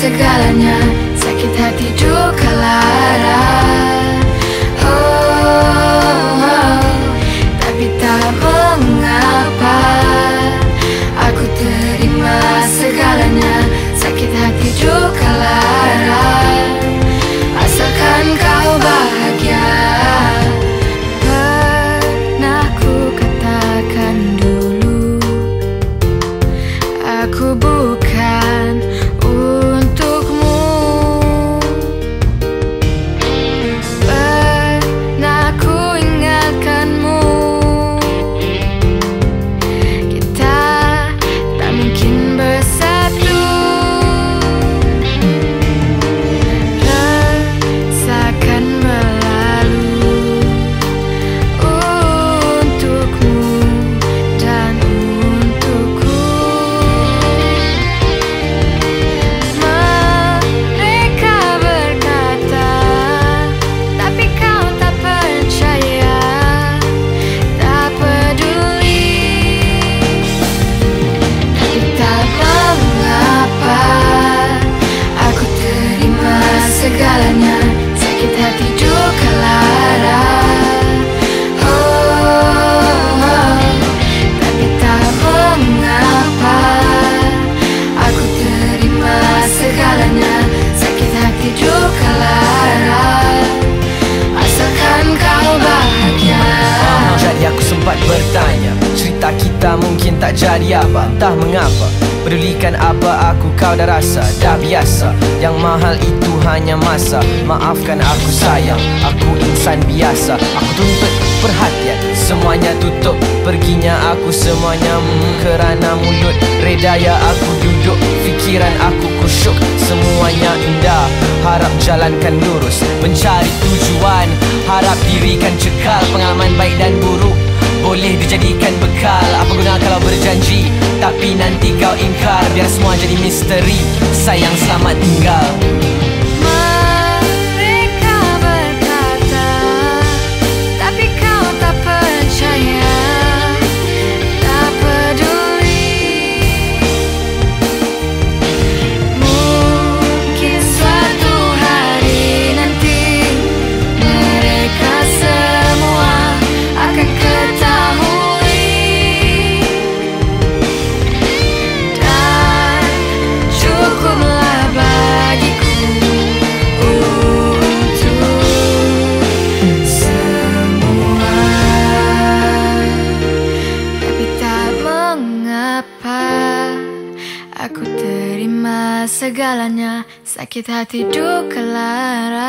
segalanya mungkin tak jadi apa Entah mengapa. Pedulikan apa aku kau dah rasa Dah biasa. Yang mahal itu hanya masa. Maafkan aku sayang. Aku insan biasa. Aku tuntut perhatian. Semuanya tutup. Perginya aku semuanya hmm, Kerana mulut. Redaya aku duduk. Fikiran aku kusyuk. Semuanya indah. Harap jalankan lurus. Mencari tujuan. Harap dirikan cekal. Pengalaman baik dan buruk boleh dijadikan bekal berjanji. Tapi nanti kau ingkar Biar semua jadi misteri. Sayang selamat tinggal segalanya. Sakit hati duka lara